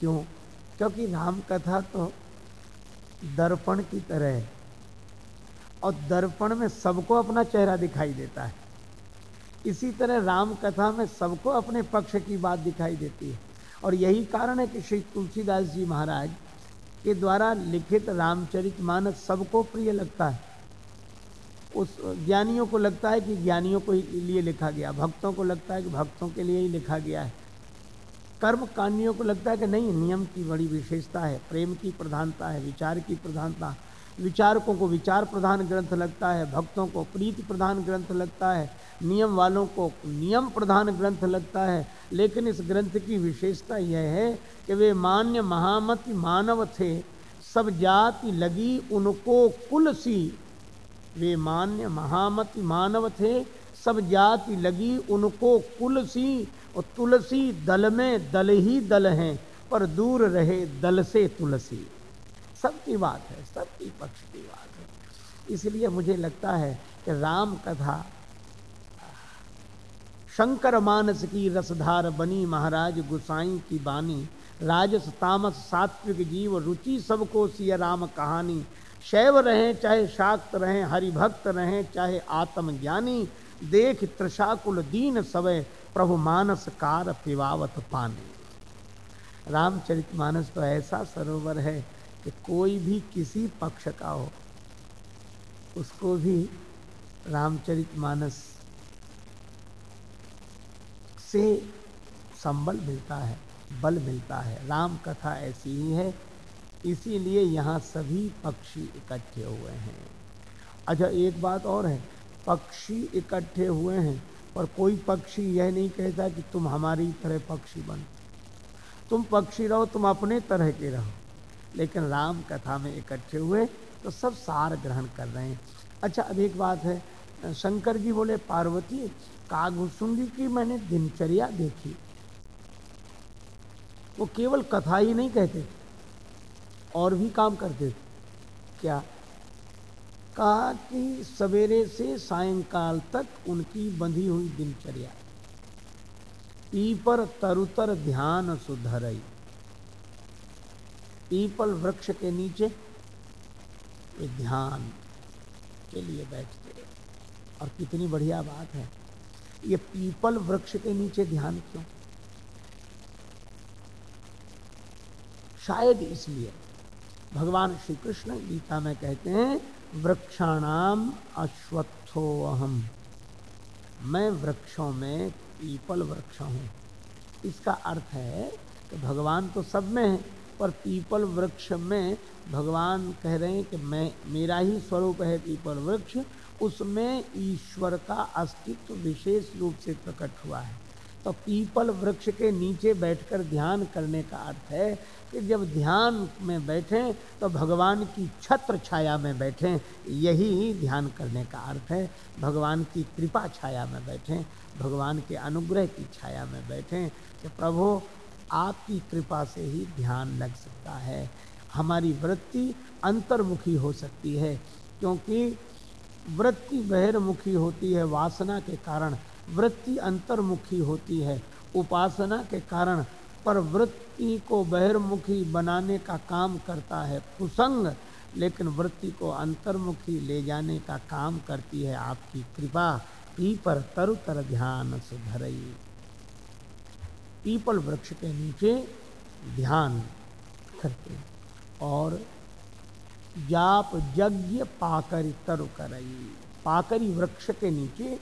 क्यों? क्योंकि राम कथा तो दर्पण की तरह है। और दर्पण में सबको अपना चेहरा दिखाई देता है। इसी तरह राम कथा में सबको अपने पक्ष की बात दिखाई देती है। और यही कारण है कि श्री तुलसीदास जी महाराज के द्वारा लिखित रामचरित मानस सबको प्रिय लगता है। उस ज्ञानियों को लगता है कि ज्ञानियों को लिए लिखा गया, भक्तों को लगता है कि भक्तों के लिए ही लिखा गया है। कर्म कांडियों को लगता है कि नहीं, नियम की बड़ी विशेषता है, प्रेम की प्रधानता है, विचार की प्रधानता, विचारकों को विचार प्रधान ग्रंथ लगता है, भक्तों को प्रीति प्रधान ग्रंथ लगता है नियम वालों को नियम प्रधान ग्रंथ लगता है, लेकिन इस ग्रंथ की विशेषता यह है कि वे मान्य महामति मानव थे, सब जाति लगी उनको कुल सी। वे मान्य महामति मानव थे, सब जाति लगी उनको कुल सी। और तुलसी दल में दल ही दल हैं, पर दूर रहे दल से तुलसी। सबकी बात है, सबकी पक्ष की बात है। इसलिए मुझे लगता है कि राम कथा शंकर मानस की रसधार बनी महाराज गुसाई की बानी। राजस तामस सात्विक जीव रुचि सबको सिय राम कहानी। शैव रहें चाहे शाक्त रहें, हरिभक्त रहें चाहे आत्मज्ञानी। देख त्रिशाकुल दीन सवय प्रभु मानस कार पिवावत पानी। रामचरित मानस तो ऐसा सरोवर है कि कोई भी किसी पक्ष का हो, उसको भी रामचरित मानस से संबल मिलता है, बल मिलता है। राम कथा ऐसी ही है, इसीलिए यहाँ सभी पक्षी इकट्ठे हुए हैं। अच्छा एक बात और है, पक्षी इकट्ठे हुए हैं, पर कोई पक्षी यह नहीं कहता कि तुम हमारी तरह पक्षी बनो। तुम पक्षी रहो, तुम अपने तरह के रहो। लेकिन राम कथा में इकट्ठे हुए तो सब सार ग्रहण कर रहे हैं। अच्छा अब एक बात है, शंकर जी बोले, पार्वती कागभूषुंडी की मैंने दिनचर्या देखी। वो केवल कथा ही नहीं कहते, और भी काम करते। थे क्या कहा कि सवेरे से सायंकाल तक उनकी बंधी हुई दिनचर्या। पीपर तरुतर ध्यान सुधरई। पीपल वृक्ष के नीचे ध्यान के लिए बैठते। और कितनी बढ़िया बात है। ये पीपल वृक्ष के नीचे ध्यान क्यों? शायद इसलिए। भगवान श्री कृष्ण गीता में कहते हैं, वृक्षाणाम अश्वत्थो अहम। मैं वृक्षों में पीपल वृक्ष हूँ। इसका अर्थ है कि भगवान तो सब में है, पर पीपल वृक्ष में भगवान कह रहे हैं कि मैं, मेरा ही स्वरूप है पीपल वृक्ष उसमें ईश्वर का अस्तित्व विशेष रूप से प्रकट हुआ है। तो पीपल वृक्ष के नीचे बैठकर ध्यान करने का अर्थ है कि जब ध्यान में बैठें तो भगवान की छत्र छाया में बैठें, यही ध्यान करने का अर्थ है। भगवान की कृपा छाया में बैठें, भगवान के अनुग्रह की छाया में बैठें कि प्रभु, आपकी कृपा से ही ध्यान लग सकता है। हमारी वृत्ति अंतर्मुखी हो सकती है, क्योंकि वृत्ति बहिर्मुखी होती है, वासना के कारण वृत्ति अंतर्मुखी होती है। उपासना के कारण पर वृत्ति को बहिर्मुखी बनाने का काम करता है कुसंग लेकिन वृत्ति को अंतर्मुखी ले जाने का काम करती है आपकी कृपा। पीपर तरु तर ध्यान से सुधरई। पीपल वृक्ष के नीचे ध्यान करते और जाप यज्ञ पाकरी तरु करई। पाकरी वृक्ष के नीचे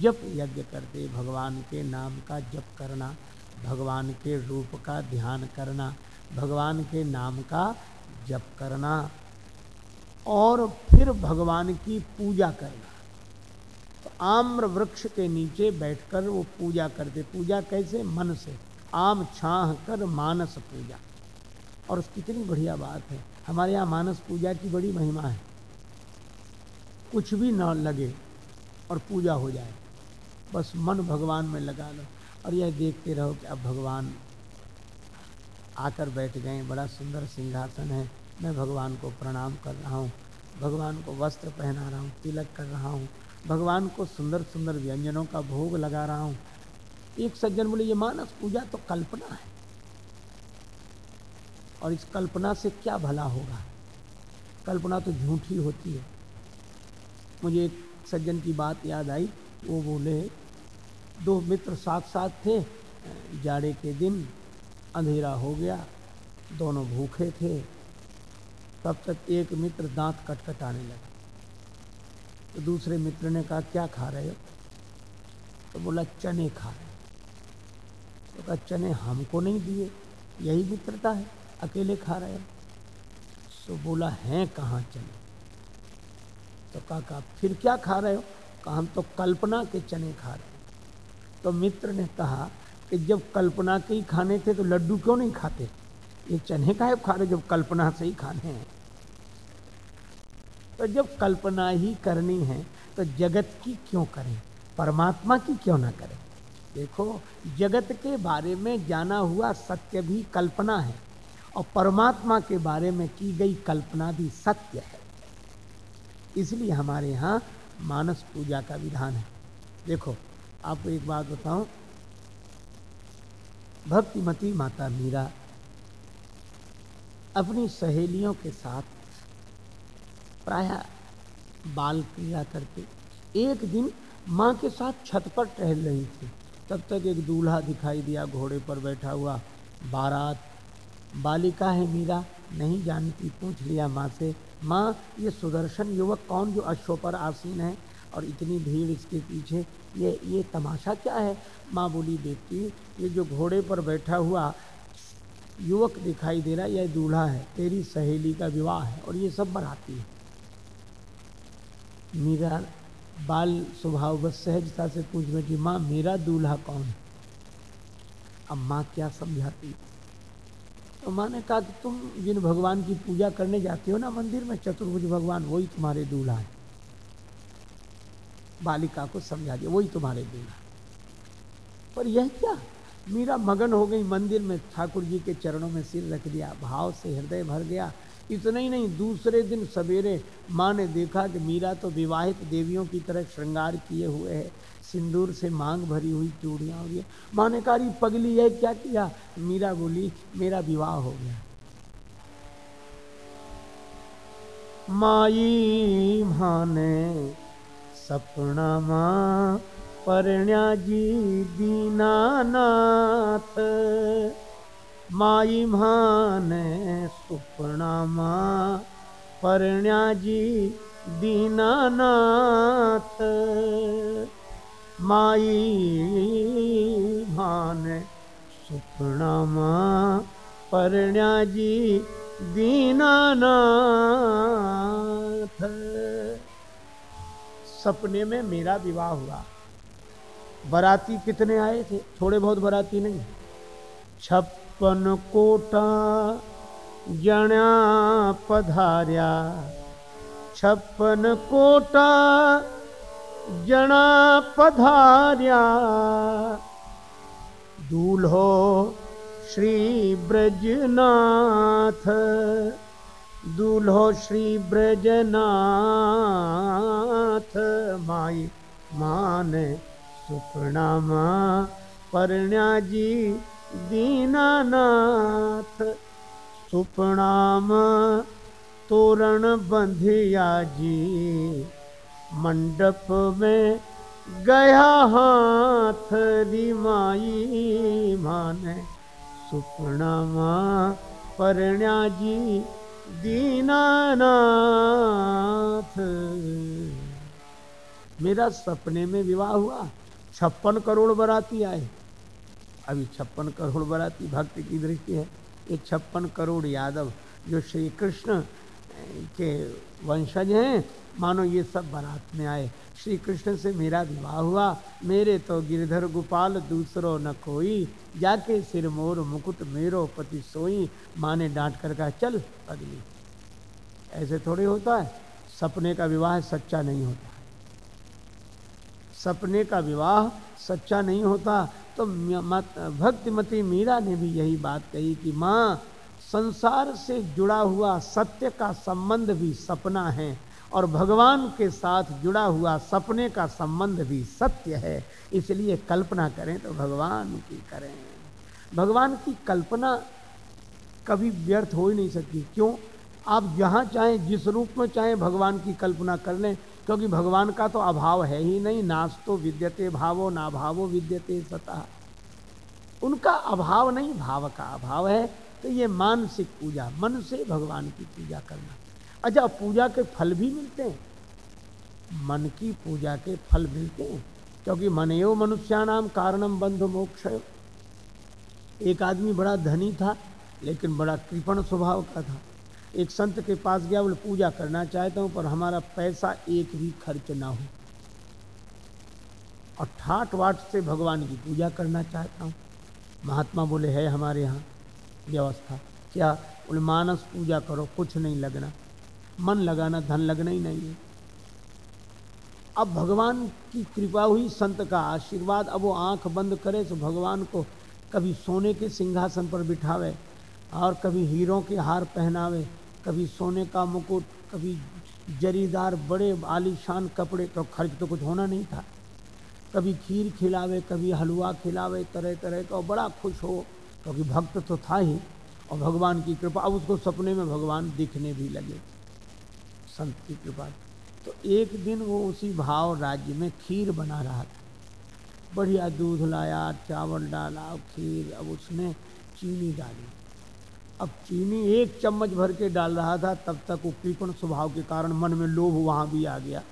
जप यज्ञ करते। भगवान के नाम का जप करना, भगवान के रूप का ध्यान करना, भगवान के नाम का जप करना और फिर भगवान की पूजा करना। तो आम्र वृक्ष के नीचे बैठकर वो पूजा करते। पूजा कैसे? मन से। आम छाह कर मानस पूजा। और कितनी बढ़िया बात है। हमारे यहाँ मानस पूजा की बड़ी महिमा है। कुछ भी न लगे और पूजा हो जाए, बस मन भगवान में लगा लो और यह देखते रहो कि अब भगवान आकर बैठ गए। बड़ा सुंदर सिंहासन है। मैं भगवान को प्रणाम कर रहा हूँ, भगवान को वस्त्र पहना रहा हूँ, तिलक कर रहा हूँ, भगवान को सुंदर सुंदर व्यंजनों का भोग लगा रहा हूँ। एक सज्जन बोले, ये मानस पूजा तो कल्पना है। और इस कल्पना से क्या भला होगा? कल्पना तो झूठी होती है। मुझे एक सज्जन की बात याद आई। वो बोले, दो मित्र साथ साथ थे। जाड़े के दिन अंधेरा हो गया। दोनों भूखे थे। तब तक एक मित्र दांत कटकटाने लगा। तो दूसरे मित्र ने कहा, क्या खा रहे हो? तो बोला, चने खा रहे तो कहा, चने हमको नहीं दिए। यही मित्रता है। अकेले खा रहे हो। तो बोला, हैं कहाँ चने? तो कहा फिर क्या खा रहे हो? कहा, हम तो कल्पना के चने खा रहे हैं। तो मित्र ने कहा कि जब कल्पना के ही खाने थे तो लड्डू क्यों नहीं खाते? ये चने का खा रहे जब कल्पना से ही खाने हैं। तो जब कल्पना ही करनी है तो जगत की क्यों करें? परमात्मा की क्यों ना करें? देखो, जगत के बारे में जाना हुआ सत्य भी कल्पना है। और परमात्मा के बारे में की गई कल्पना भी सत्य है। इसलिए हमारे यहाँ मानस पूजा का विधान है। देखो, आपको एक बात बताऊँ। भक्तिमती माता मीरा अपनी सहेलियों के साथ प्राय बाल क्रिया करके एक दिन माँ के साथ छत पर टहल रही थी। तब तक एक दूल्हा दिखाई दिया, घोड़े पर बैठा हुआ, बारात बालिका है मीरा, नहीं जानती, पूछ लिया माँ से, माँ, ये सुदर्शन युवक कौन जो अश्व पर आसीन है और इतनी भीड़ इसके पीछे, ये ये तमाशा क्या है? माँ बोली बेटी ये जो घोड़े पर बैठा हुआ युवक दिखाई दे रहा यह दूल्हा है, तेरी सहेली का विवाह है और ये सब बनाती है। मीरा बाल स्वभाव बस सहजता से पूछ बैठी माँ, मेरा दूल्हा कौन है? अब माँ क्या समझाती? तो माँ ने कहा कि तुम जिन भगवान की पूजा करने जाते हो ना मंदिर में, चतुर्भुज भगवान, वही तुम्हारे दूल्हा है। बालिका को समझा दिया, वही तुम्हारे दूल्हा पर यह क्या? मीरा मगन हो गई, मंदिर में ठाकुर जी के चरणों में सिर रख दिया, भाव से हृदय भर गया इतना ही नहीं, दूसरे दिन सवेरे माँ ने देखा कि मीरा तो विवाहित देवियों की तरह श्रृंगार किए हुए है। सिंदूर से मांग भरी हुई चूड़ियाँ हो गई माँ ने कहा पगली है, क्या किया? मीरा बोली, मेरा विवाह हो गया। माई माने सपना माँ, परण्या जी दीनानाथ। माई माने सुपना माँ परण्या जी दीनानाथ। माई परण्या जी दीनानाथ। सपने में मेरा विवाह हुआ। बराती कितने आए थे? थोड़े बहुत बराती नहीं। छप्पन कोटा जण्या पधार्या छप्पन कोटा जना पधार्या दूल्हो श्री ब्रजनाथ दूल्हो श्री ब्रजनाथ माई मान सुपनामा परण्या जी दीनानाथ सुपनाम तोरण बंधिया जी, मंडप में गया हाथ रिमाई माने। सुपनामा परण्या जी, दीनानाथ। मेरा सपने में विवाह हुआ, छप्पन करोड़ बराती आए। अभी छप्पन करोड़ बराती भक्ति की दृष्टि है। ये छप्पन करोड़ यादव जो श्री कृष्ण के वंशज हैं, मानो ये सब बारात में आए। श्री कृष्ण से मेरा विवाह हुआ। मेरे तो गिरधर गोपाल दूसरो न कोई। जाके सिर मोर मुकुट मेरो पति सोई। माने डांट कर कहा, चल अगली ऐसे थोड़े होता है। सपने का विवाह सच्चा नहीं होता। सपने का विवाह सच्चा नहीं होता। तो भक्तिमती मीरा ने भी यही बात कही कि माँ, संसार से जुड़ा हुआ सत्य का संबंध भी सपना है और भगवान के साथ जुड़ा हुआ सपने का संबंध भी सत्य है। इसलिए कल्पना करें तो भगवान की करें। भगवान की कल्पना कभी व्यर्थ हो ही नहीं सकती। क्यों? आप जहाँ चाहें, जिस रूप में चाहें, भगवान की कल्पना कर लें। क्योंकि भगवान का तो अभाव है ही नहीं, नाश तो विद्यते भावो ना भावो विद्यते सता। उनका अभाव नहीं, भाव का अभाव है तो ये मानसिक पूजा, मन से भगवान की पूजा करना। अच्छा पूजा के फल भी मिलते हैं। मन की पूजा के फल मिलते हैं, क्योंकि मनयो मनुष्याणाम कारणम बंध मोक्ष एक आदमी बड़ा धनी था, लेकिन बड़ा कृपण स्वभाव का था। एक संत के पास गया, बोले, पूजा करना चाहता हूँ, पर हमारा पैसा एक भी खर्च ना हो। और ठाट वाट से भगवान की पूजा करना चाहता हूँ। महात्मा बोले, है हमारे यहाँ व्यवस्था। क्या? बोले, मानस पूजा करो, कुछ नहीं लगना। मन लगाना, धन लगना ही नहीं है। अब भगवान की कृपा हुई, संत का आशीर्वाद। अब वो आँख बंद करे तो भगवान को कभी सोने के सिंहासन पर बिठावे और कभी हीरों के हार पहनावे। कभी सोने का मुकुट, कभी जरीदार बड़े आलीशान कपड़े तो खर्च तो कुछ होना नहीं था। कभी खीर खिलावे, कभी हलवा खिलावे तरह तरह का बड़ा खुश हो, क्योंकि तो भक्त तो था ही, और भगवान की कृपा, अब उसको सपने में भगवान दिखने भी लगे। संत की कृपा। तो एक दिन वो उसी भाव राज्य में खीर बना रहा था। बढ़िया दूध लाया, चावल डाला, खीर, अब उसने चीनी डाली। अब चीनी एक चम्मच भर के डाल रहा था, तब तक वो कृपण स्वभाव के कारण मन में लोभ वहाँ भी आ गया।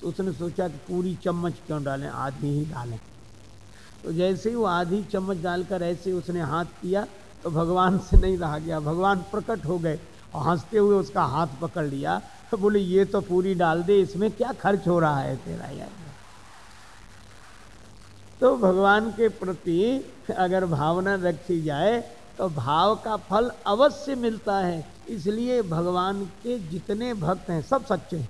तो उसने सोचा कि पूरी चम्मच क्यों डालें, आधी ही डालें। तो जैसे ही वो आधी चम्मच डालकर ऐसे उसने हाथ किया तो भगवान से नहीं रहा गया। भगवान प्रकट हो गए और हँसते हुए उसका हाथ पकड़ लिया। तो बोले, ये तो पूरी डाल दे, इसमें क्या खर्च हो रहा है तेरा यार? तो भगवान के प्रति अगर भावना रखी जाए तो भाव का फल अवश्य मिलता है। इसलिए भगवान के जितने भक्त हैं, सब सच्चे हैं।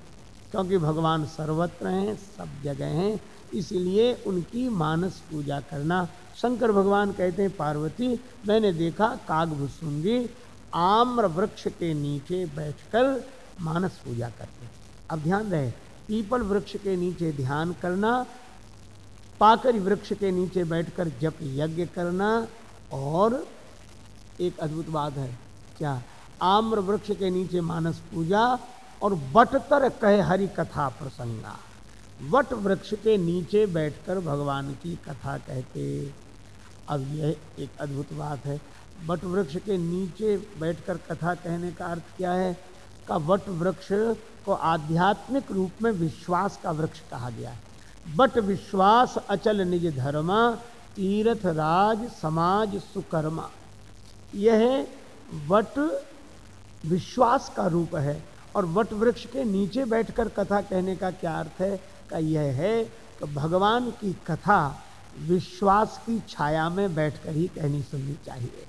क्योंकि भगवान सर्वत्र हैं, सब जगह हैं, इसलिए उनकी मानस पूजा करना। शंकर भगवान कहते हैं, पार्वती, मैंने देखा कागभुसुंगी आम्र वृक्ष के नीचे बैठकर मानस पूजा करते अब ध्यान रहे पीपल वृक्ष के नीचे ध्यान करना, पाकर वृक्ष के नीचे बैठकर जप यज्ञ करना और एक अद्भुत बात है। क्या? आम्र वृक्ष के नीचे मानस पूजा और बटतर कहे हरि कथा प्रसंगा वट वृक्ष के नीचे बैठकर भगवान की कथा कहते। अब यह एक अद्भुत बात है। वट वृक्ष के नीचे बैठकर कथा कहने का अर्थ क्या है? का वट वृक्ष को आध्यात्मिक रूप में विश्वास का वृक्ष कहा गया है। बट विश्वास अचल निज धर्मा, तीर्थ राज समाज सुकर्मा। यह वट विश्वास का रूप है और वट वृक्ष के नीचे बैठकर कथा कहने का क्या अर्थ है? का यह है कि भगवान की कथा विश्वास की छाया में बैठकर ही कहनी सुननी चाहिए।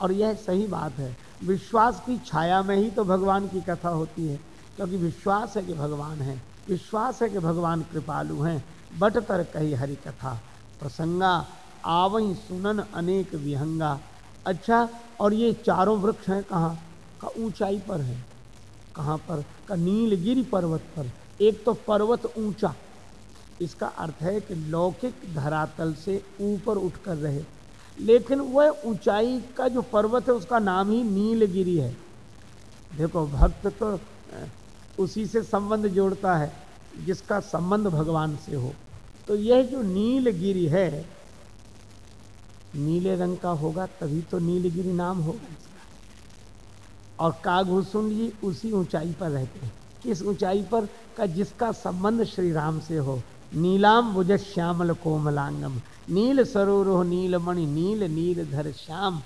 और यह सही बात है, विश्वास की छाया में ही तो भगवान की कथा होती है, क्योंकि विश्वास है कि भगवान है, विश्वास है कि भगवान कृपालु हैं बट तर कही हरि कथा, प्रसंगा, आवई सुनन अनेक विहंगा अच्छा और ये चारों वृक्ष हैं कहाँ? का ऊंचाई पर है। कहाँ पर? का नीलगिरी पर्वत पर। एक तो पर्वत ऊँचा। इसका अर्थ है कि लौकिक धरातल से ऊपर उठकर रहे। लेकिन वह ऊंचाई का जो पर्वत है, उसका नाम ही नीलगिरी है। देखो, भक्त तो उसी से संबंध जोड़ता है, जिसका संबंध भगवान से हो। तो यह जो नीलगिरी है नीले रंग का होगा, तभी तो नीलगिरी नाम होगा। इसका और कागभूषुंड जी उसी ऊंचाई पर रहते हैं। किस ऊंचाई पर? का जिसका संबंध श्री राम से हो। नीलाम बुज श्यामल कोमलांगम। नील सरोरोह, नीलमणि, नील नील धर श्याम।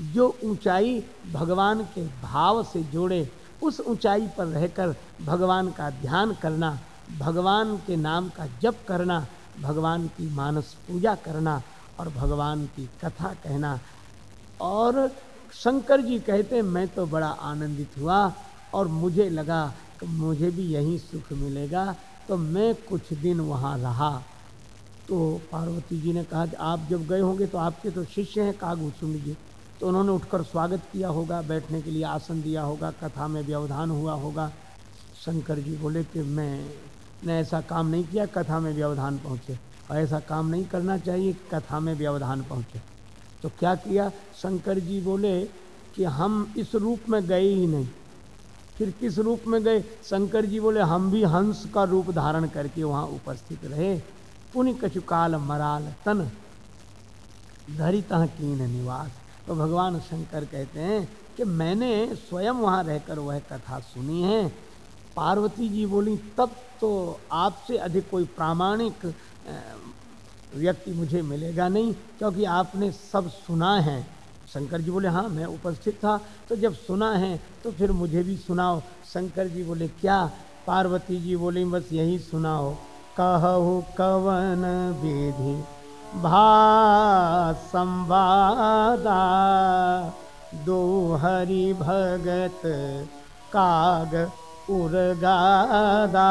जो ऊंचाई भगवान के भाव से जोड़े, उस ऊंचाई पर रहकर भगवान का ध्यान करना, भगवान के नाम का जप करना, भगवान की मानस पूजा करना और भगवान की कथा कहना। और शंकर जी कहते, मैं तो बड़ा आनंदित हुआ और मुझे लगा कि मुझे भी यही सुख मिलेगा तो मैं कुछ दिन वहाँ रहा। तो पार्वती जी ने कहा कि आप जब गए होंगे तो आपके तो शिष्य हैं कागभूषुंड जी तो उन्होंने उठकर स्वागत किया होगा, बैठने के लिए आसन दिया होगा, कथा में व्यवधान हुआ होगा। शंकर जी बोले कि, मैं ने ऐसा काम नहीं किया, कथा में व्यवधान पहुँचे। और ऐसा काम नहीं करना चाहिए कथा में व्यवधान पहुँचे। तो क्या किया? शंकर जी बोले कि हम इस रूप में गए ही नहीं। फिर किस रूप में गए? शंकर जी बोले, हम भी हंस का रूप धारण करके वहाँ उपस्थित रहे। पुण्य कचुकाल मराल तन, धरी तह कीन निवास। तो भगवान शंकर कहते हैं कि मैंने स्वयं वहाँ रहकर वह कथा सुनी है। पार्वती जी बोली, तब तो आपसे अधिक कोई प्रामाणिक व्यक्ति मुझे मिलेगा नहीं, क्योंकि आपने सब सुना है। शंकर जी बोले हाँ मैं उपस्थित था। तो जब सुना है तो फिर मुझे भी सुनाओ। शंकर जी बोले, क्या? पार्वती जी बोली, बस यही सुनाओ। कहु कवन विधि भा संवादा दो हरि भगत काग उर्गादा।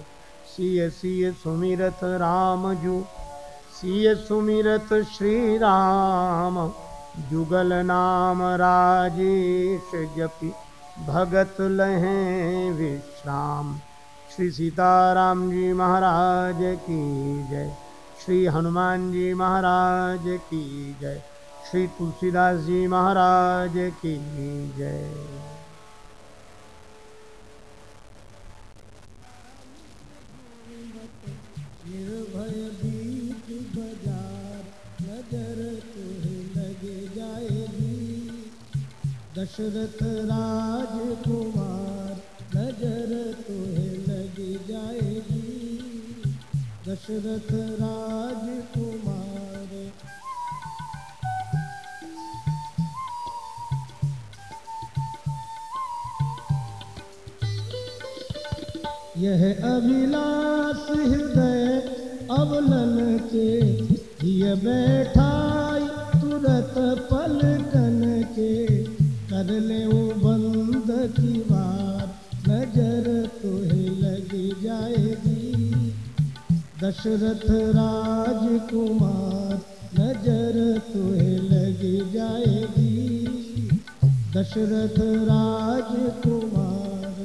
सिय सिय सुमिरत राम जू। सिय सुमिरत श्री राम जुगल नाम राजेश जपि। भगत लहे विश्राम। श्री सीताराम जी महाराज की जय। श्री हनुमान जी महाराज की जय। श्री तुलसीदास जी महाराज की जय। दशरथ राजकुमार नज़र तुम्हें लग जाएगी। दशरथ राजकुमार यह अभिलाष हृदय अवलन के ये बैठाई तुरत पलकन के। कर ले वो बंद की बार नज़र तुहे लग जाएगी। दशरथ राजकुमार, नज़र तुहे लग जाएगी। दशरथ राजकुमार।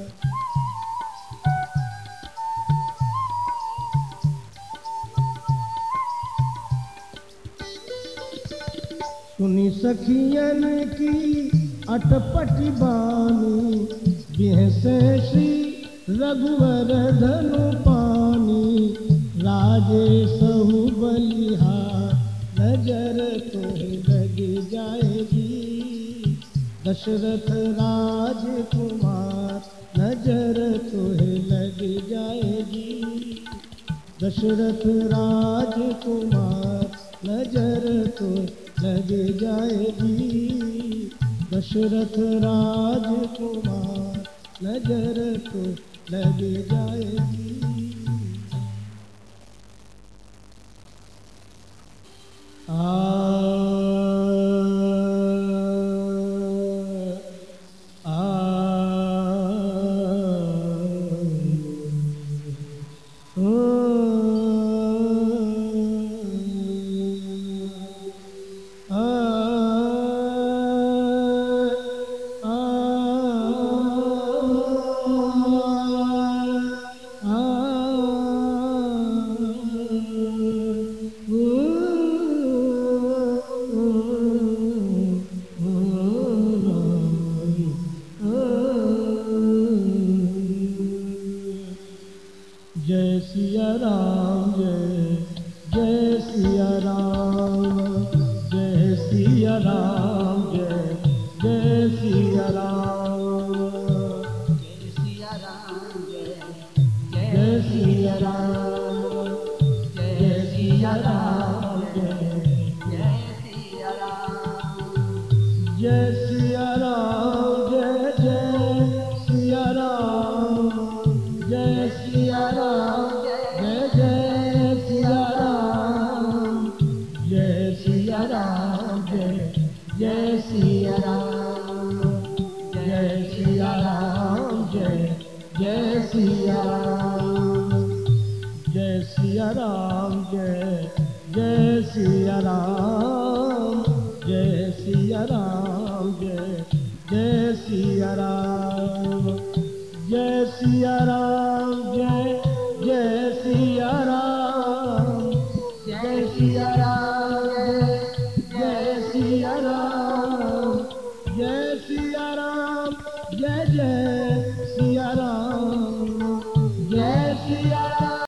सुनी सखियन की अटपटी बानी बिहसे श्री रघुवर धनु पानी। राजेश बलिहा, नज़र तो लग जाएगी। दशरथ राजकुमार, नज़र तो लग जाएगी। दशरथ राजकुमार, नज़र तो लग जाएगी। दशरथ राजकुमार नज़र तो लग जाएगी। आ